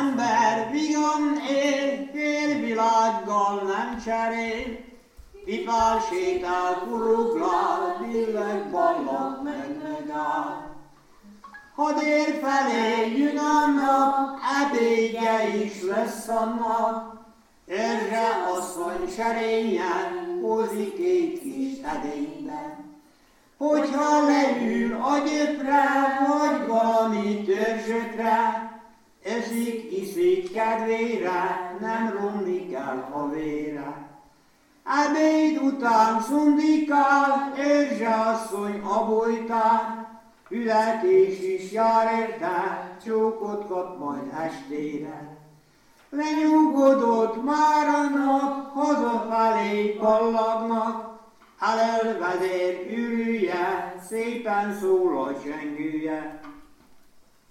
ember vigan él, félvilággal nem cserél, Pipál sétál, kuruglál, billeg ballag meg megáll. Ha dél felé jön a nap, ebédje is lesz annak, Erzse asszony serényen, hozik két kis edényben. Hogyha eszik, iszik kedvére, nem romlik el a vére. Ebéd után szundikál, Erzse asszony abolytán, Ületés is jár érte, csókot kap majd estére. Lenyugodott már a nap, hazafelé kallagnak, Elelvedér ürülje, szépen szól a csengője.